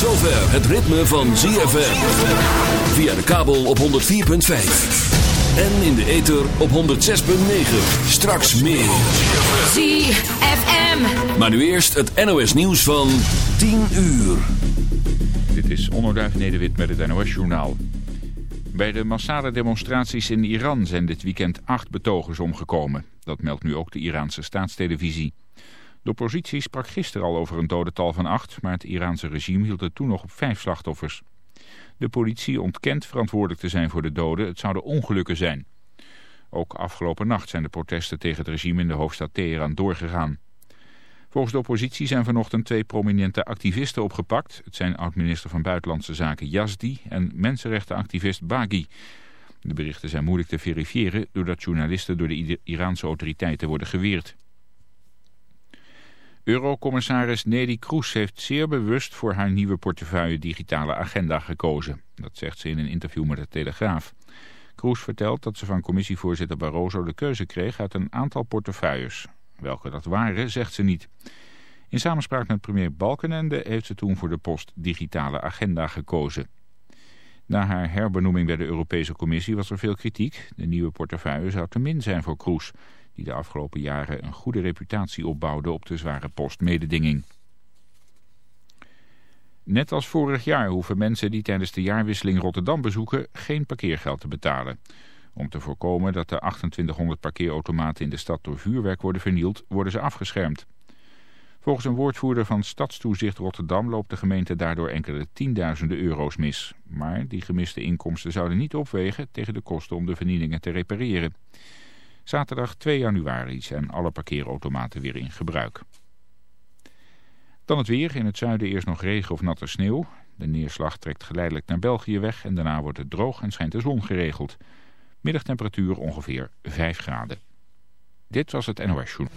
zover het ritme van ZFM. Via de kabel op 104.5. En in de ether op 106.9. Straks meer. ZFM. Maar nu eerst het NOS nieuws van 10 uur. Dit is Onderduif Nederwit met het NOS-journaal. Bij de massale demonstraties in Iran zijn dit weekend acht betogers omgekomen. Dat meldt nu ook de Iraanse staatstelevisie. De oppositie sprak gisteren al over een dodental van acht... maar het Iraanse regime hield het toen nog op vijf slachtoffers. De politie ontkent verantwoordelijk te zijn voor de doden. Het zouden ongelukken zijn. Ook afgelopen nacht zijn de protesten tegen het regime in de hoofdstad Teheran doorgegaan. Volgens de oppositie zijn vanochtend twee prominente activisten opgepakt. Het zijn oud-minister van Buitenlandse Zaken Yazdi en mensenrechtenactivist Baghi. De berichten zijn moeilijk te verifiëren doordat journalisten door de Iraanse autoriteiten worden geweerd. Eurocommissaris Nelly Kroes heeft zeer bewust voor haar nieuwe portefeuille digitale agenda gekozen. Dat zegt ze in een interview met de Telegraaf. Kroes vertelt dat ze van commissievoorzitter Barroso de keuze kreeg uit een aantal portefeuilles. Welke dat waren, zegt ze niet. In samenspraak met premier Balkenende heeft ze toen voor de post digitale agenda gekozen. Na haar herbenoeming bij de Europese Commissie was er veel kritiek. De nieuwe portefeuille zou te min zijn voor Kroes die de afgelopen jaren een goede reputatie opbouwde op de zware post mededinging. Net als vorig jaar hoeven mensen die tijdens de jaarwisseling Rotterdam bezoeken geen parkeergeld te betalen. Om te voorkomen dat de 2800 parkeerautomaten in de stad door vuurwerk worden vernield, worden ze afgeschermd. Volgens een woordvoerder van Stadstoezicht Rotterdam loopt de gemeente daardoor enkele tienduizenden euro's mis. Maar die gemiste inkomsten zouden niet opwegen tegen de kosten om de vernielingen te repareren. Zaterdag 2 januari zijn alle parkeerautomaten weer in gebruik. Dan het weer. In het zuiden eerst nog regen of natte sneeuw. De neerslag trekt geleidelijk naar België weg en daarna wordt het droog en schijnt de zon geregeld. Middagtemperatuur ongeveer 5 graden. Dit was het NOS Journal.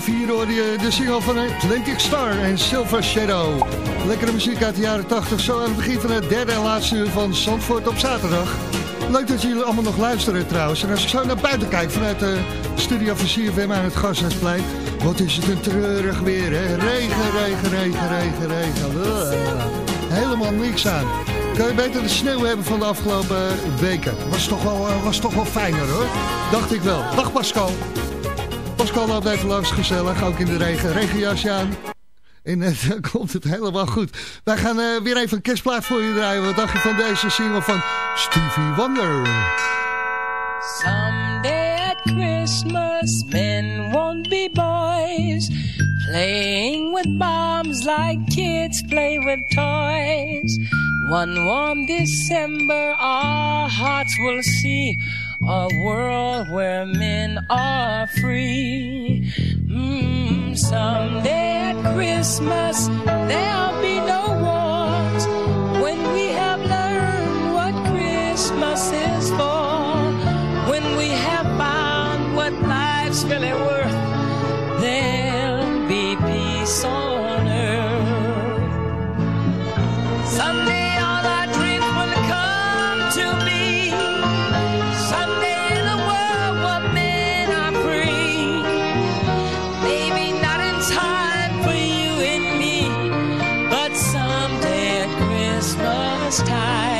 Vier hoorde je de single van Atlantic Star en Silver Shadow. Lekkere muziek uit de jaren 80, zo aan het begin van het derde en laatste uur van Zandvoort op zaterdag. Leuk dat jullie allemaal nog luisteren trouwens. En als ik zo naar buiten kijk vanuit de studio van CFM aan het Gasthuisplein. Wat is het een treurig weer, hè? Regen, regen, regen, regen, regen. Helemaal niks aan. Kan je beter de sneeuw hebben van de afgelopen weken. Was toch wel, eh, was toch wel fijner hoor. Dacht ik wel. Dag Pascal. Pascal even langs, gezellig. Ook in de regen. Regenjasje aan. En uh, komt het helemaal goed. Wij gaan uh, weer even een kerstplaat voor je draaien. Wat dacht je van deze single van Stevie Wonder? Someday at Christmas men won't be boys Playing with bombs like kids play with toys One warm December our hearts will see A world where men are free. Mm, someday at Christmas there'll be no wars when we have learned what Christmas is for. When we have found what life's really worth, there'll be peace on Christmas time.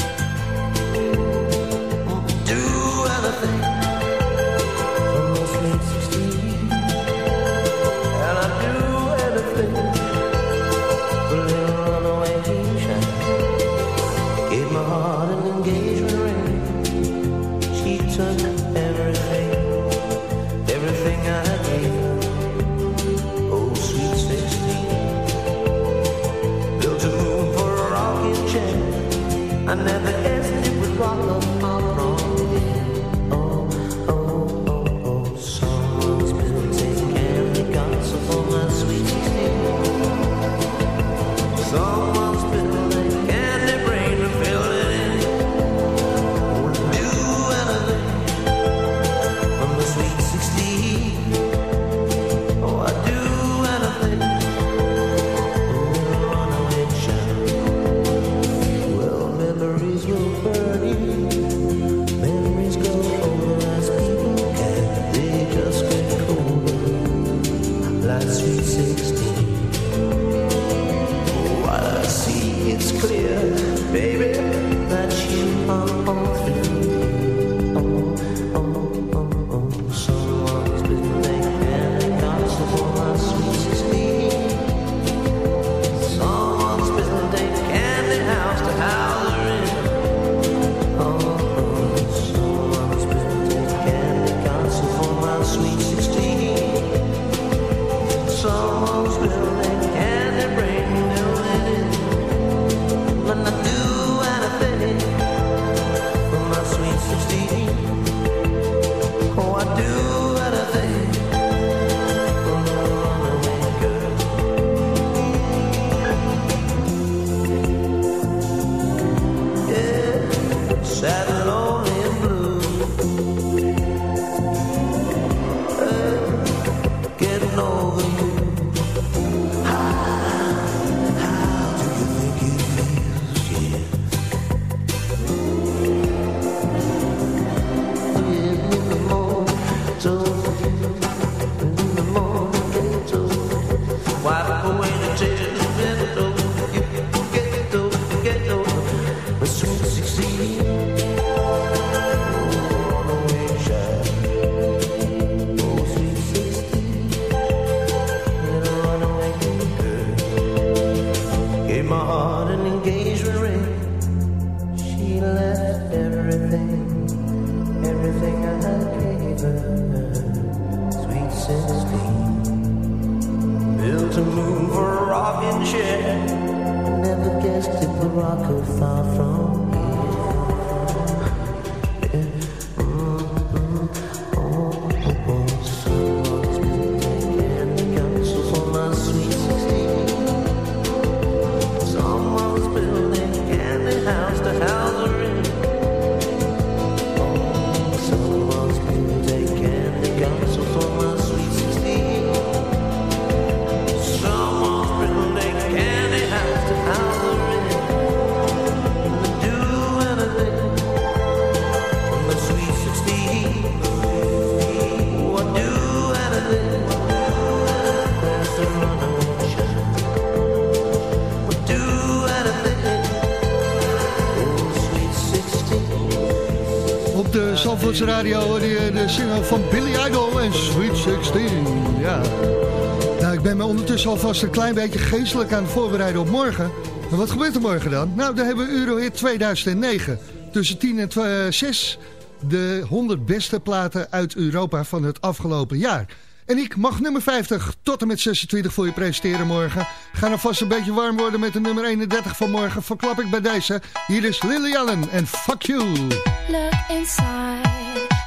Roseville. Radio hoorde je de single van Billy Idol en Sweet 16. Ja. Nou, ik ben me ondertussen alvast een klein beetje geestelijk aan het voorbereiden op morgen. En wat gebeurt er morgen dan? Nou, dan hebben we Eurohit 2009. Tussen 10 en 6 de 100 beste platen uit Europa van het afgelopen jaar. En ik mag nummer 50 tot en met 26 voor je presenteren morgen. Ga nog vast een beetje warm worden met de nummer 31 van morgen. Verklap ik bij deze. Hier is Lily Allen en Fuck You. Look inside,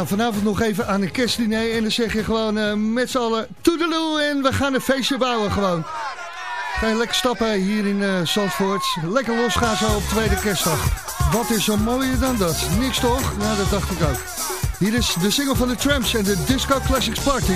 Nou, vanavond nog even aan een kerstdiner en dan zeg je gewoon eh, met z'n allen toedeloe en we gaan een feestje bouwen gewoon. Ga je lekker stappen hier in uh, Zandvoort. Lekker losgaan zo op tweede kerstdag. Wat is zo mooier dan dat? Niks toch? Nou, dat dacht ik ook. Hier is de single van de Tramps en de Disco Classics Party.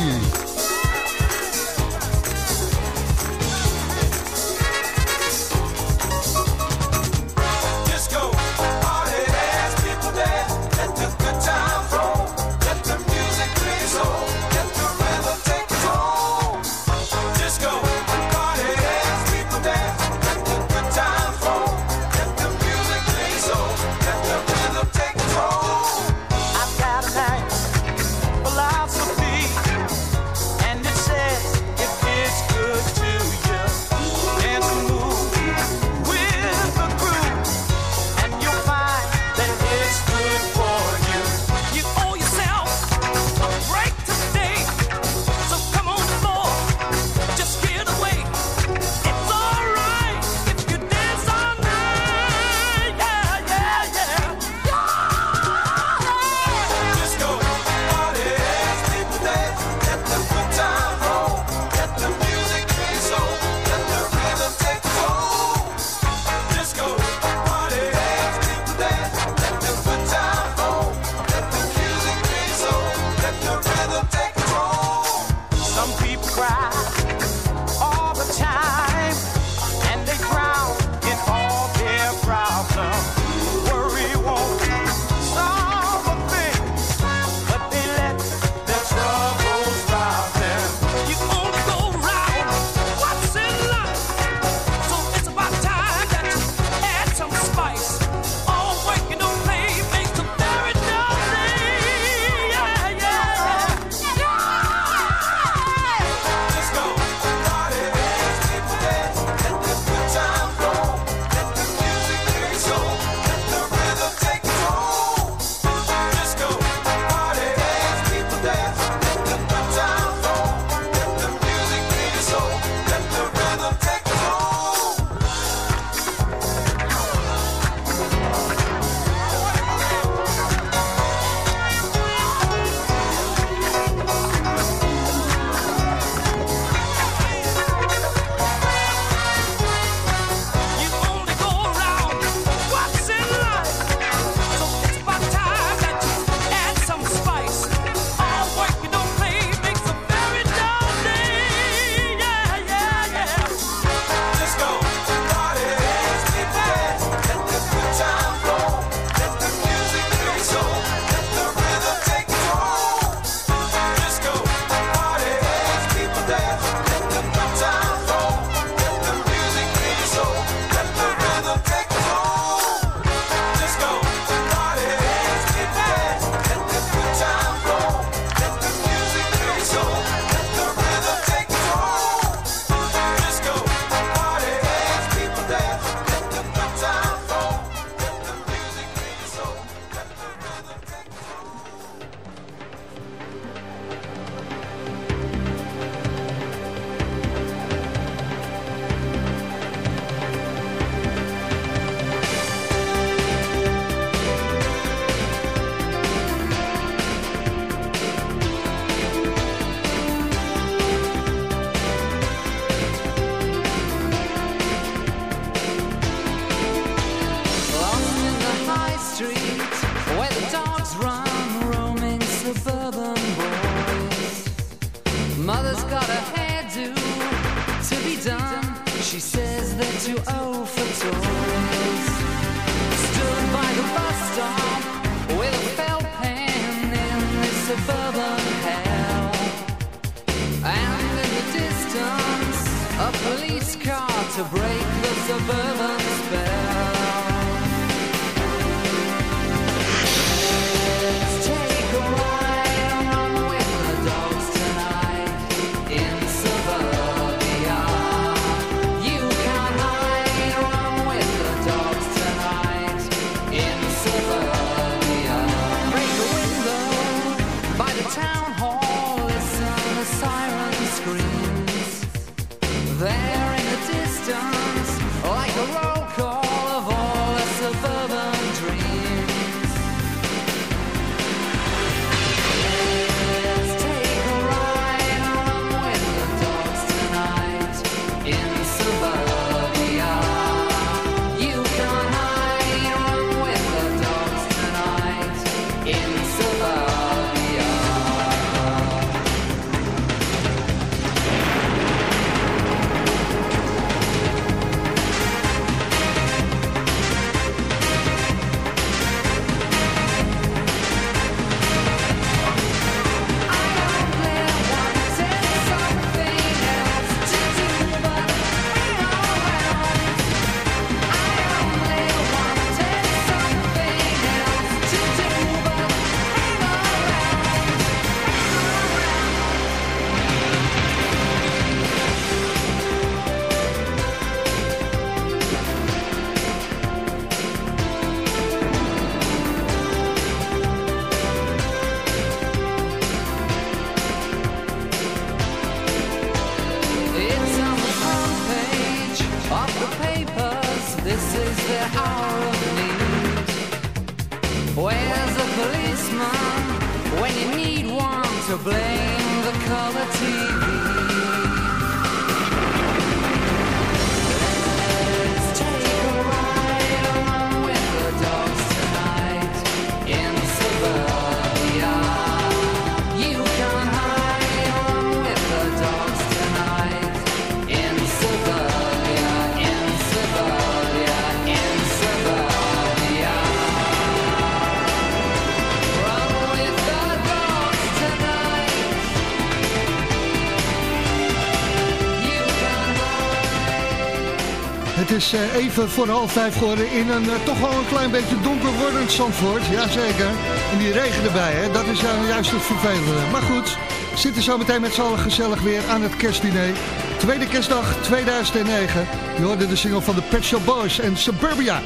Is eh, even voor half vijf geworden in een eh, toch wel een klein beetje donker wordend Zandvoort. Jazeker. En die regen erbij, hè? dat is nou juist het vervelende. Maar goed, zitten zo meteen met z'n allen gezellig weer aan het kerstdiner. Tweede kerstdag 2009. Je hoorde de single van de Pet Shop Boys en Suburbia.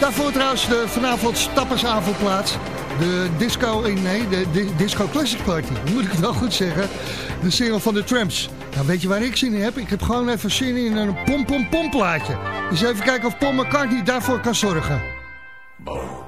Daarvoor trouwens de vanavond stappersavond plaats. De disco, nee, de disco classic party, moet ik het wel goed zeggen. De single van de Tramps. Nou, weet je waar ik zin in heb? Ik heb gewoon even zin in een pom-pom-pom plaatje. Dus even kijken of Paul McCartney daarvoor kan zorgen. Sing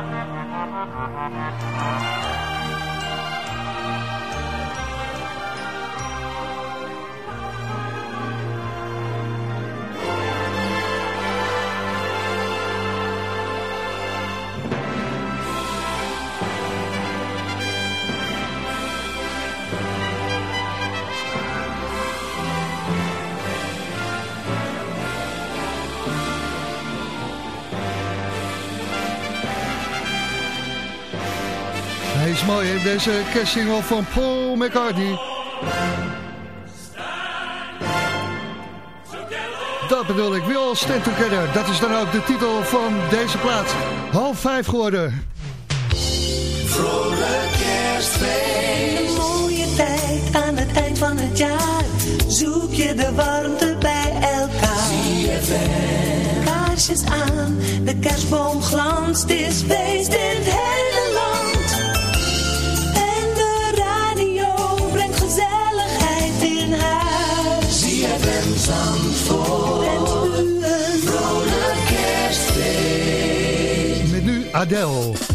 Thank you. is mooi, in deze kerstsingel van Paul McCartney. Dat bedoel ik, We All Stand Together. Dat is dan ook de titel van deze plaats. Half vijf geworden. Vrolijk kerstfeest. Een mooie tijd aan het eind van het jaar. Zoek je de warmte bij elkaar. Kaarsjes aan, de kerstboom glanst, is feest in het Adele.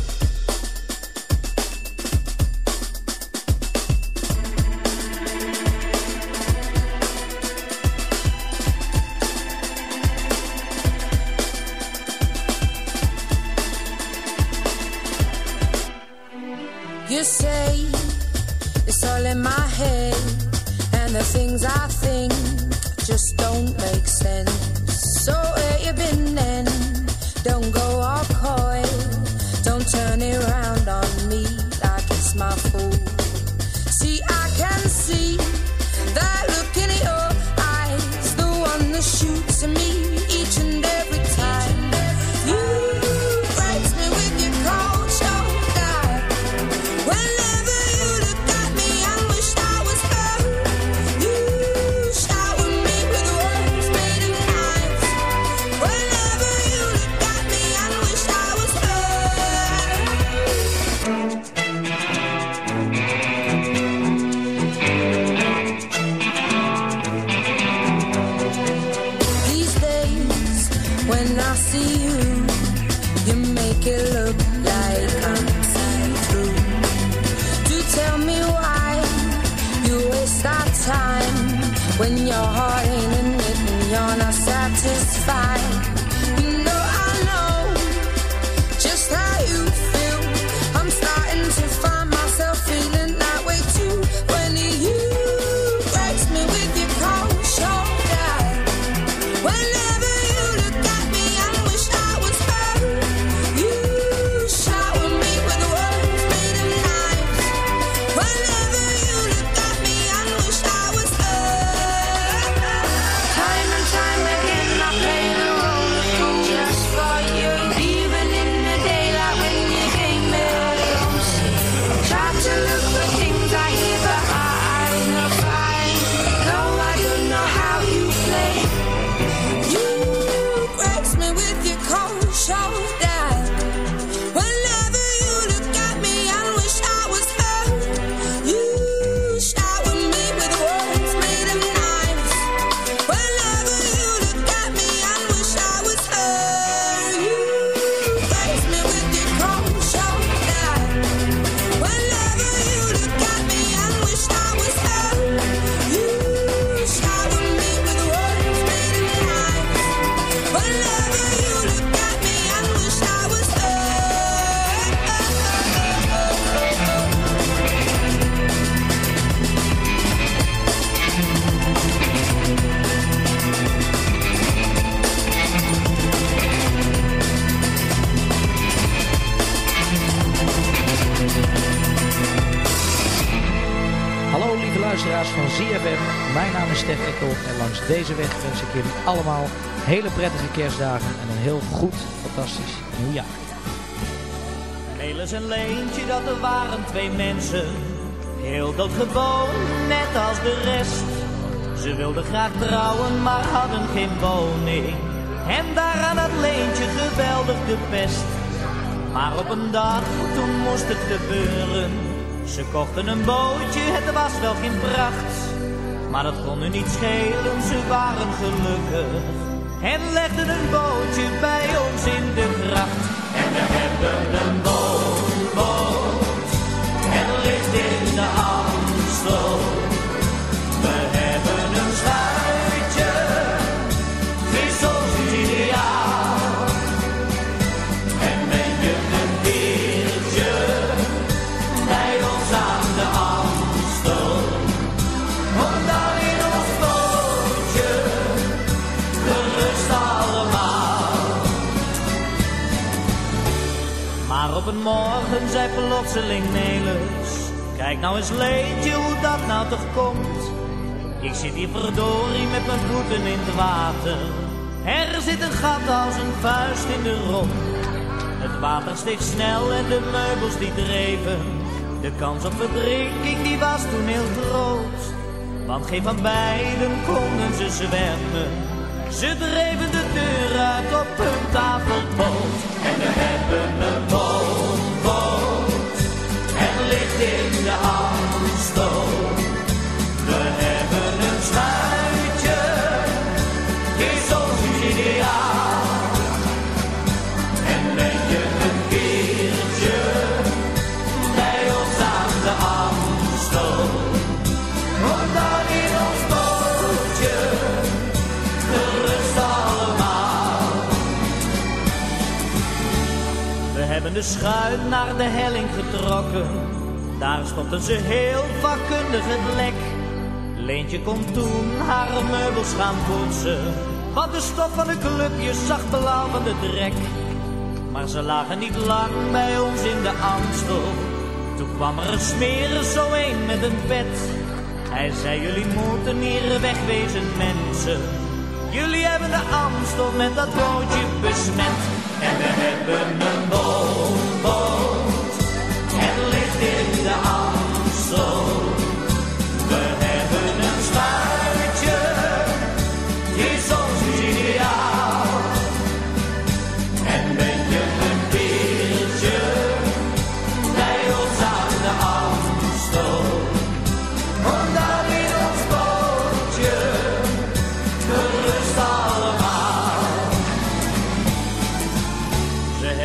hele prettige kerstdagen en een heel goed, fantastisch nieuwjaar. Melis en Leentje, dat er waren twee mensen. Heel doodgewoon, net als de rest. Ze wilden graag trouwen, maar hadden geen woning. En daar aan had Leentje geweldig de pest. Maar op een dag, toen moest het gebeuren. Ze kochten een bootje, het was wel geen pracht. Maar dat kon nu niet schelen, ze waren gelukkig en legden een bootje bij ons in de gracht. En we hebben een bootje. Morgen zei plotseling Nelis, kijk nou eens leedje hoe dat nou toch komt. Ik zit hier verdorie met mijn voeten in het water. Er zit een gat als een vuist in de romp. Het water steeg snel en de meubels die dreven. De kans op verdrinking die was toen heel groot. Want geen van beiden konden ze zwemmen. Ze dreven de deur uit op hun tafelboot. En we hebben een woonboot. Schuit naar de helling getrokken. Daar stopten ze heel vakkundig het lek. Leentje kon toen haar meubels gaan poetsen. Want de stof van de clubjes zag blauw van de drek. Maar ze lagen niet lang bij ons in de Amstel. Toen kwam er een smeren zo een met een pet. Hij zei, jullie moeten hier wegwezen mensen. Jullie hebben de Amstel met dat bootje besmet. En we hebben een woonboot. Het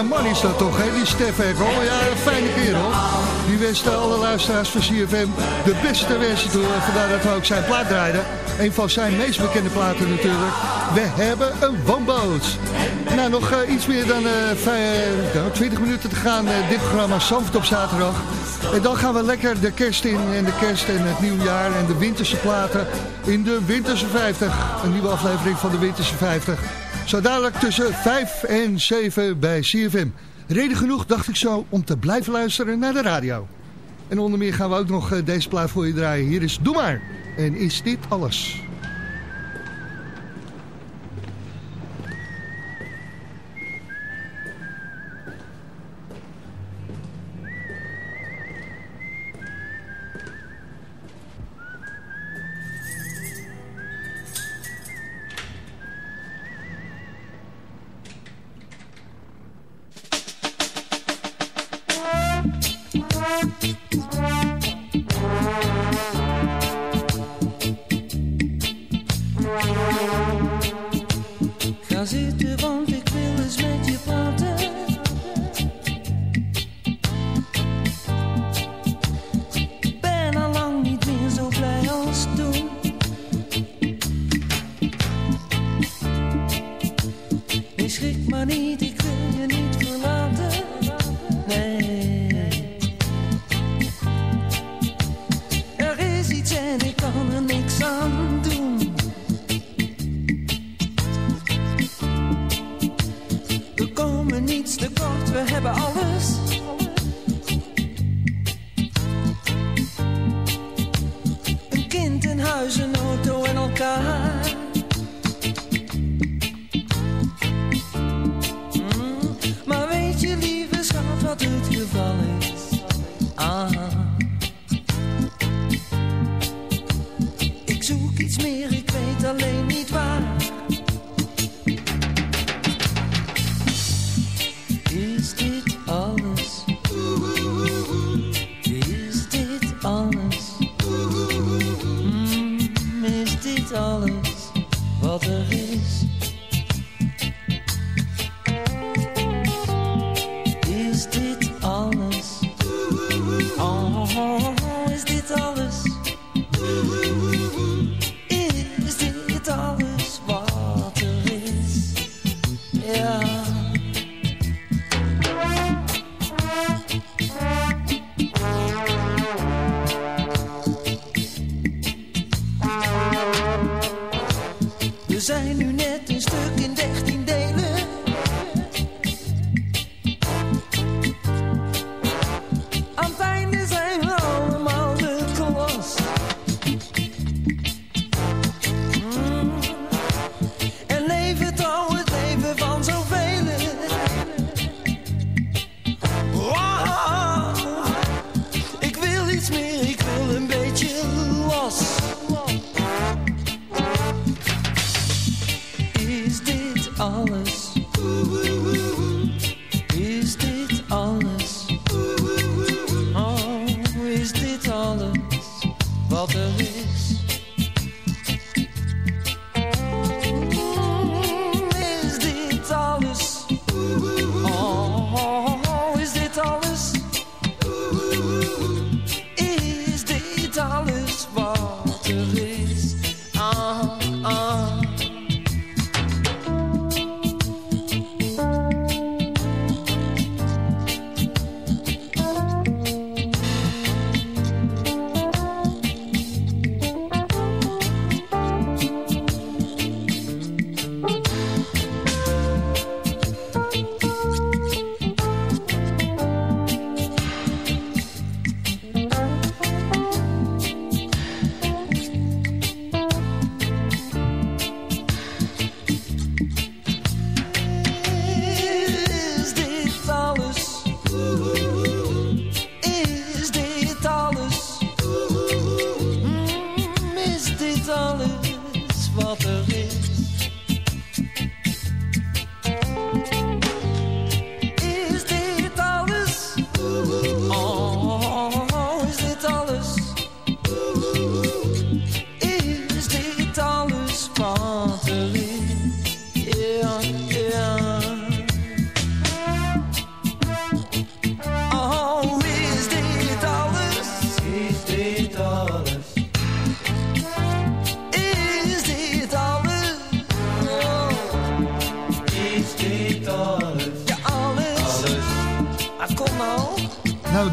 fijne man is dat toch, hè? Die Stef Ekkel. Ja, een fijne kerel. Die wenst alle luisteraars van CFM de beste wensen toe. En Vandaar dat we ook zijn plaat draaiden. Een van zijn meest bekende platen natuurlijk. We hebben een woonboot. Nou, nog eh, iets meer dan eh, vijf- nou, 20 minuten te gaan. eh, dit programma Zandvoort op zaterdag. En dan gaan we lekker de kerst in. En de kerst en het nieuwjaar en de winterse platen in de Winterse 50. Een nieuwe aflevering van de Winterse 50. Zo dadelijk tussen 5 en 7 bij CFM. Reden genoeg, dacht ik zo, om te blijven luisteren naar de radio. En onder meer gaan we ook nog eh, deze plaat voor je draaien. Hier is Doe Maar. En is dit alles? as it is.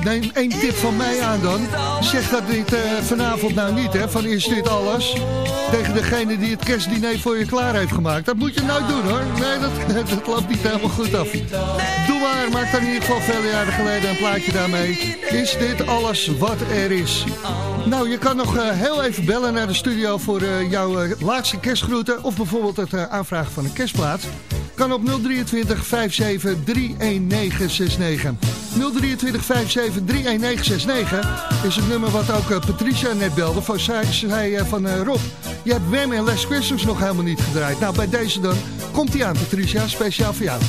Neem één tip van mij aan dan. Zeg dat dit eh, vanavond nou niet, hè, van is dit alles? Tegen degene die het kerstdiner voor je klaar heeft gemaakt. Dat moet je nooit doen, hoor. Nee, dat, dat loopt niet helemaal goed af. Doe maar, maak dan in ieder geval vele jaren geleden een plaatje daarmee. Is dit alles wat er is? Nou, je kan nog eh, heel even bellen naar de studio voor eh, jouw laatste kerstgroeten. Of bijvoorbeeld het aanvragen van een kerstplaat. Kan op 023 57 31969. 023 57 31969 is het nummer wat ook eh, Patricia net belde. Van, zei eh, van eh, Rob, je hebt Wem en Les Christmas nog helemaal niet gedraaid. Nou, bij deze dan komt hij aan, Patricia, speciaal voor jou.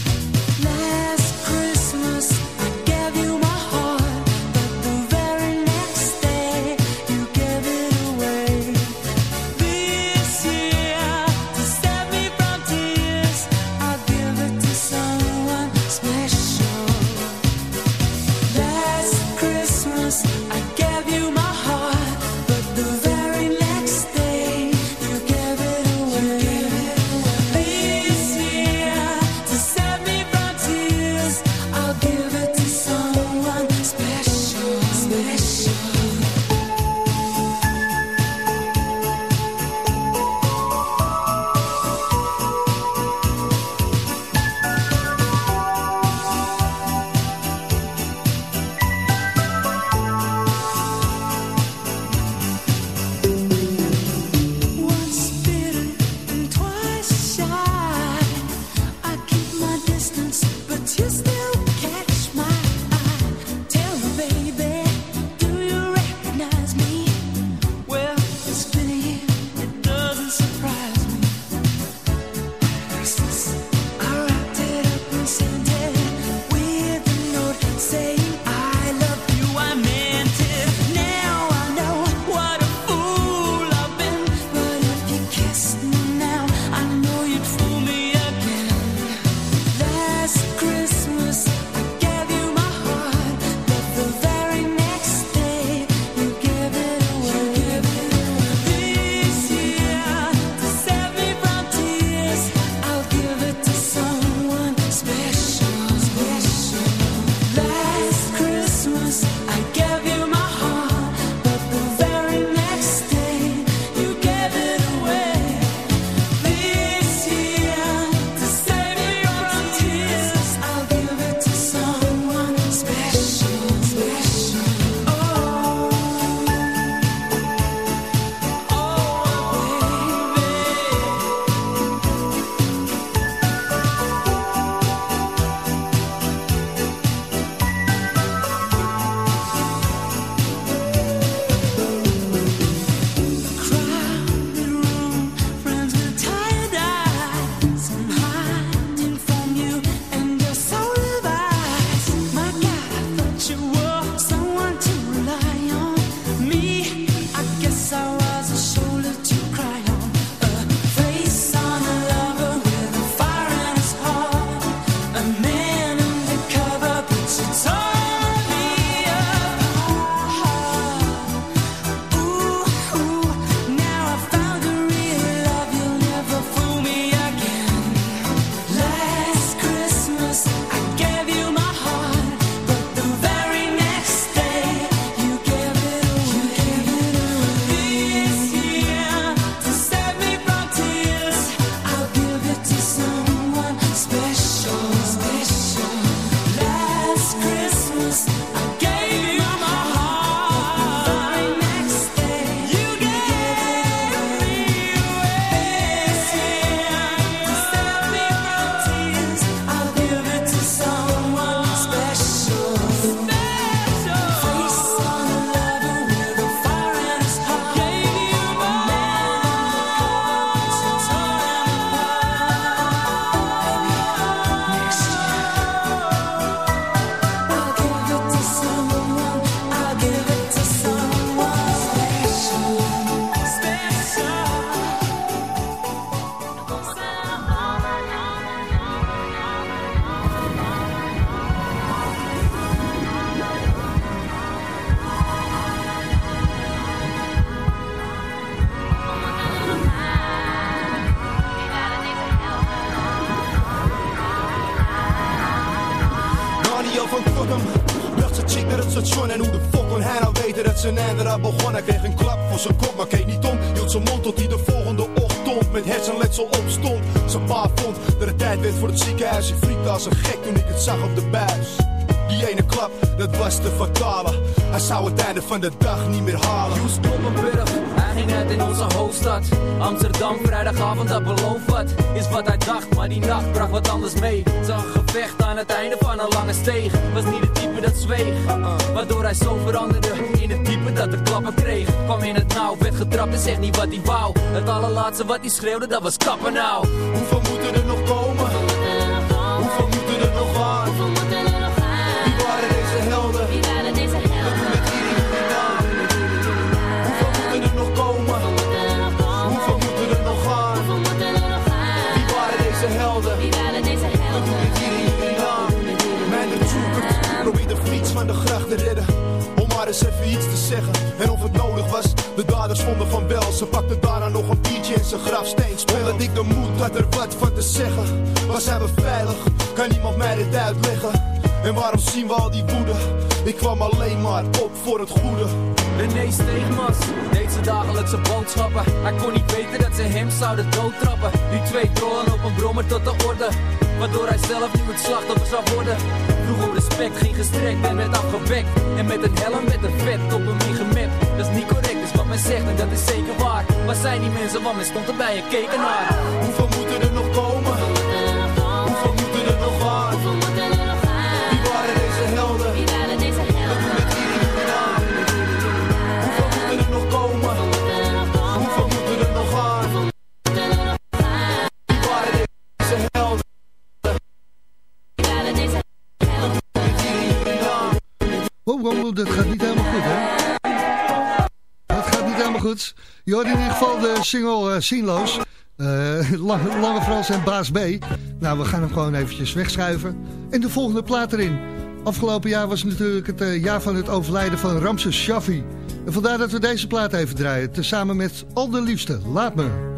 Ik friekte als een gek toen ik het zag op de buis. Die ene klap, dat was de fatale. Hij zou het einde van de dag niet meer halen. Joes Kloppenburg, hij ging uit in onze hoofdstad. Amsterdam, vrijdagavond, dat beloof wat. Is wat hij dacht, maar die nacht bracht wat anders mee. Zag een gevecht aan het einde van een lange steeg. Was niet het type dat zweeg, waardoor hij zo veranderde. In het type dat de klappen kreeg. Kwam in het nauw, werd getrapt en zegt niet wat hij wou. Het allerlaatste wat hij schreeuwde, dat was kappen nou. Hoeveel moeten er nog komen? De daders vonden van wel. Ze pakten daarna nog een biertje in zijn grafsteen. Omdat ik de moed had er wat van te zeggen. Was hij we veilig? Kan iemand mij dit uitleggen? En waarom zien we al die woede? Ik kwam alleen maar op voor het goede. René Steegmas deed zijn dagelijkse boodschappen. Hij kon niet weten dat ze hem zouden doodtrappen. Die twee trollen op een brommer tot de orde. Waardoor hij zelf nu het slachtoffer zou worden. Vroeg om respect, ging gestrekt en werd afgewekt. En met een helm met een vet op hem ingemet. Dat is niet correct, is wat men zegt en dat is zeker waar. Waar zijn die mensen, want men stond erbij en keken naar. Hoeveel moeten er nog komen? Hoeveel moeten er nog aan? Wie waren deze helden? Wie waren deze helden? Hier. Hoeveel moeten er nog komen? Hoeveel moeten er nog aan? Wie waren deze helden? Wie waren deze helden? Dat doe ik hier wow, wow, dat gaat goed. Je in ieder geval de single eh Zinloos. Eh, Lange, Lange Frans en Baas B. Nou, we gaan hem gewoon eventjes wegschuiven. En de volgende plaat erin. Afgelopen jaar was natuurlijk het eh, jaar van het overlijden van Ramses Shaffi. En vandaar dat we deze plaat even draaien. Tezamen met Al de Liefste. Laat me.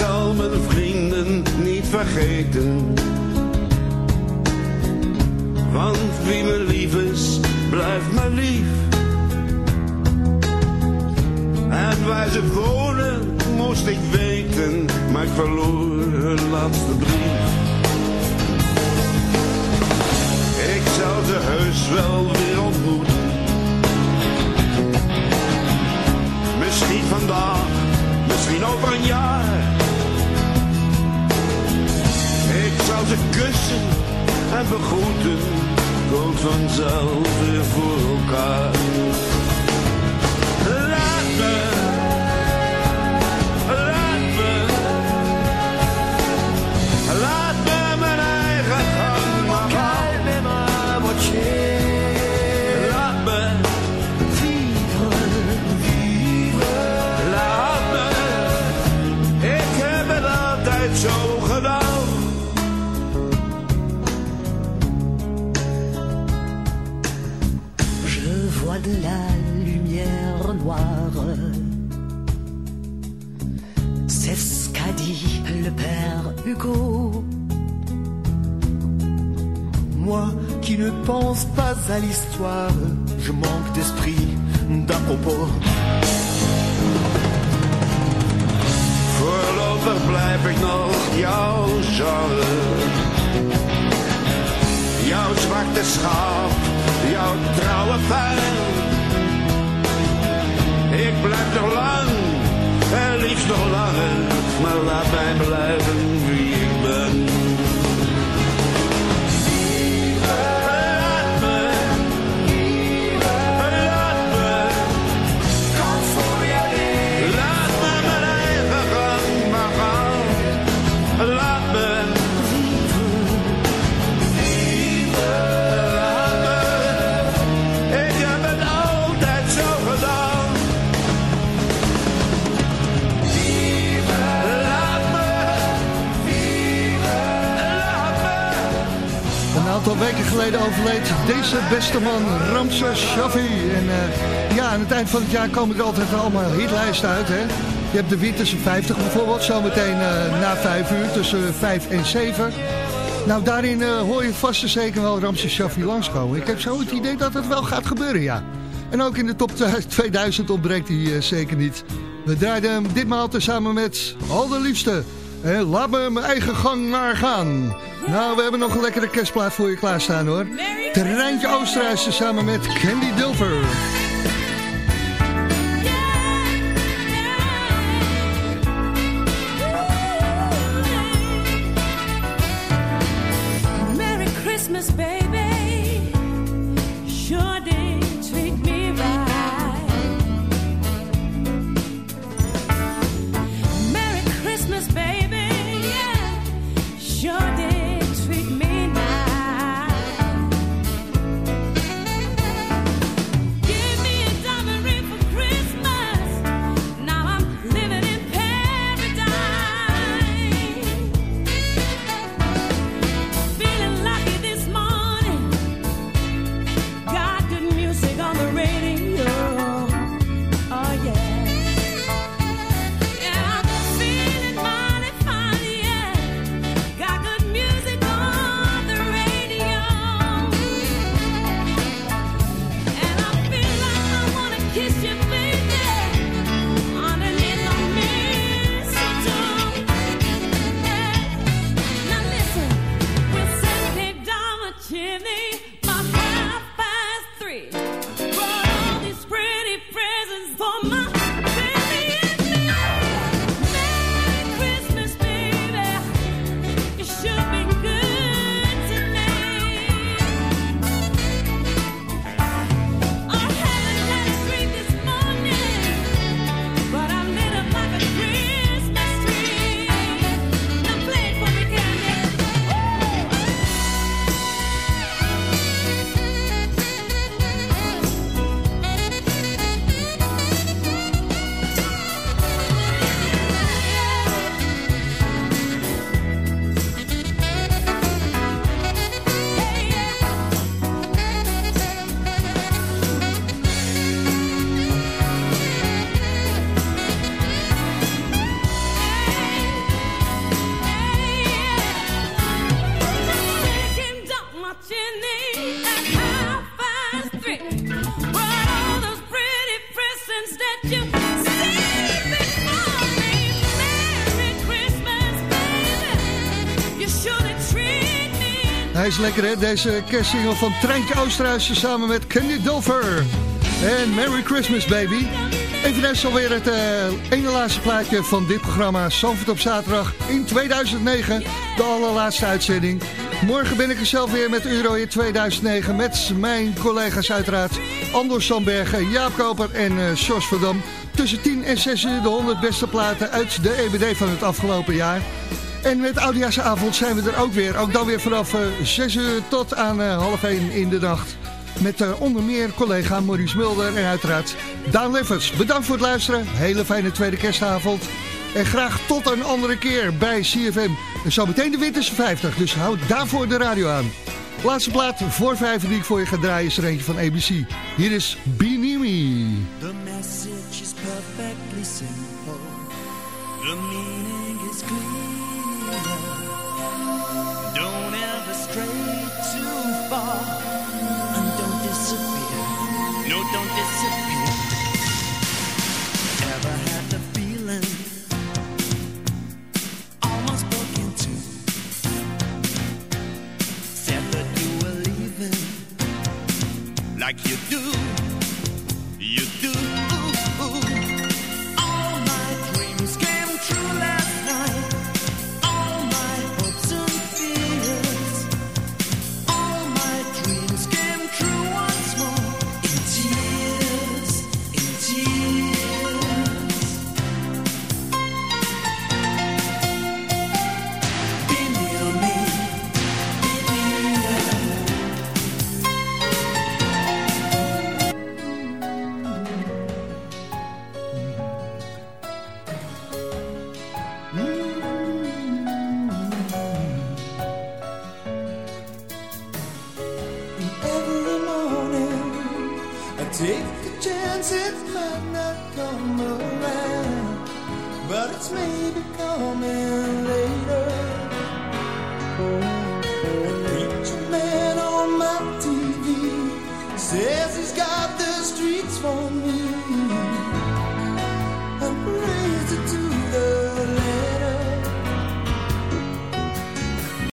Zal mijn vrienden niet vergeten. Want wie me lief is, blijft me lief. En waar ze wonen, moest ik weten, maar ik verloor hun laatste brief. Vanzelf weer voor elkaar. Weken geleden overleed deze beste man, Ramses Shaffi. En eh, ja, aan het eind van het jaar komen er altijd allemaal hitlijsten uit. Hè? Je hebt de Winterse 50 bijvoorbeeld, zometeen eh na 5 uur, tussen 5 en 7. Nou, daarin eh, hoor je vast en zeker wel Ramses Shaffi langskomen. Ik heb zo het idee dat het wel gaat gebeuren, ja. En ook in de top 2000 ontbreekt hij eh, zeker niet. We draaiden hem ditmaal tezamen met Al de Liefste. Laat me mijn eigen gang maar gaan. Nou, we hebben nog een lekkere kerstplaat voor je klaarstaan hoor. Terreintje Oosterhuis samen met Candy Dilver. Lekker hè, deze kerstsingle van Treintje Oosterhuis samen met Candy Dilver. En Merry Christmas baby. Eveneens alweer het eh, ene laatste plaatje van dit programma Zandvoort op zaterdag in 2009. De allerlaatste uitzending. Morgen ben ik er zelf weer met Euro in 2009 met mijn collega's uiteraard. Anders Sandbergen, Jaap Koper en Sjors Verdam. Tussen 10 en 6 uur de 100 beste platen uit de EBD van het afgelopen jaar. En met Oudjaarsavond zijn we er ook weer. Ook dan weer vanaf eh 6 uur tot aan eh, half 1 in de nacht. Met eh, onder meer collega Maurice Mulder en uiteraard Daan Leffers. Bedankt voor het luisteren. Hele fijne tweede kerstavond. En graag tot een andere keer bij CFM. En zo meteen de Winterse 50. Dus houd daarvoor de radio aan. Laatste plaat voor vijf die ik voor je ga draaien is er eentje van ABC. Hier is Be